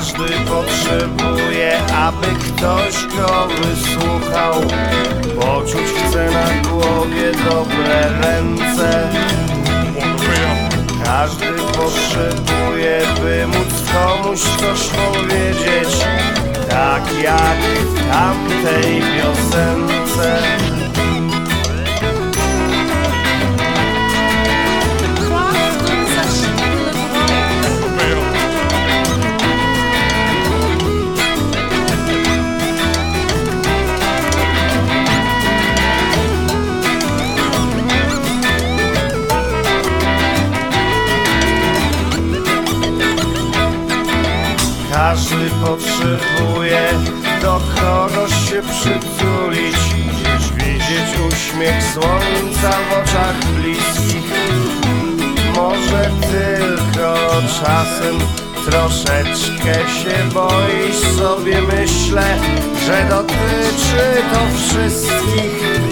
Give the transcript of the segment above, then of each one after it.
Każdy potrzebuje, aby ktoś go wysłuchał. Poczuć chce na głowie dobre ręce. Każdy potrzebuje, by móc komuś coś powiedzieć Tak jak w tamtej piosence potrzebuje do kogoś się przytulić Widzieć uśmiech słońca w oczach bliskich. Może tylko czasem troszeczkę się boisz Sobie myślę, że dotyczy to wszystkich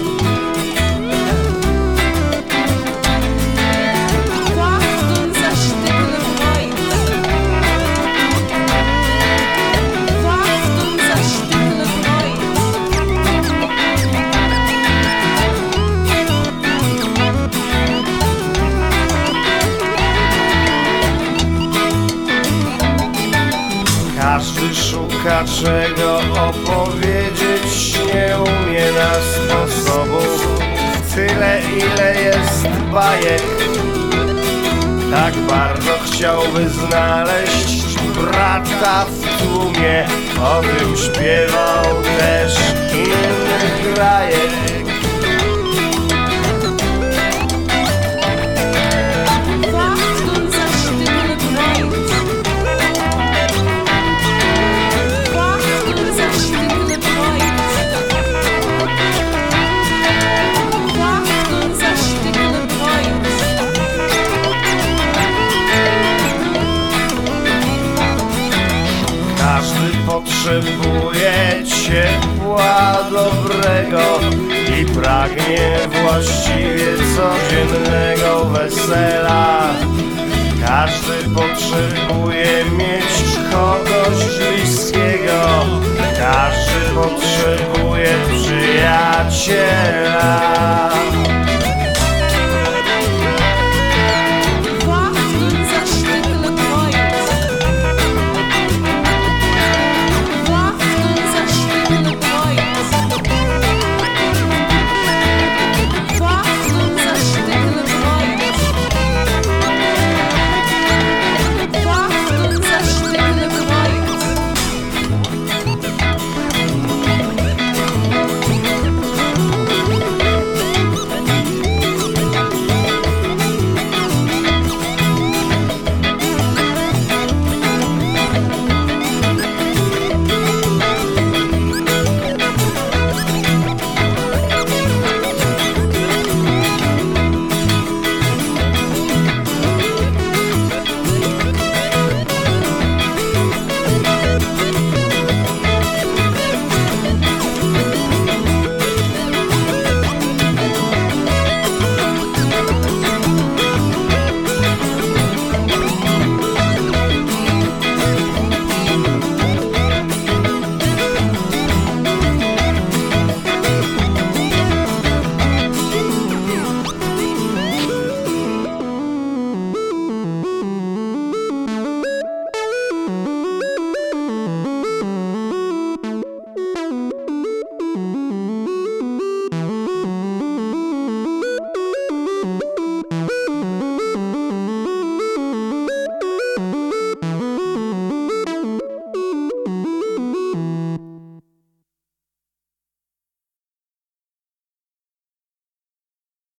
Każdy szuka czego opowiedzieć, nie umie na sposobów Tyle ile jest bajek Tak bardzo chciałby znaleźć brata w tłumie O tym śpiewał pragnie właściwie codziennego wesela. Każdy potrzebuje mieć kogoś bliskiego, każdy potrzebuje przyjaciela.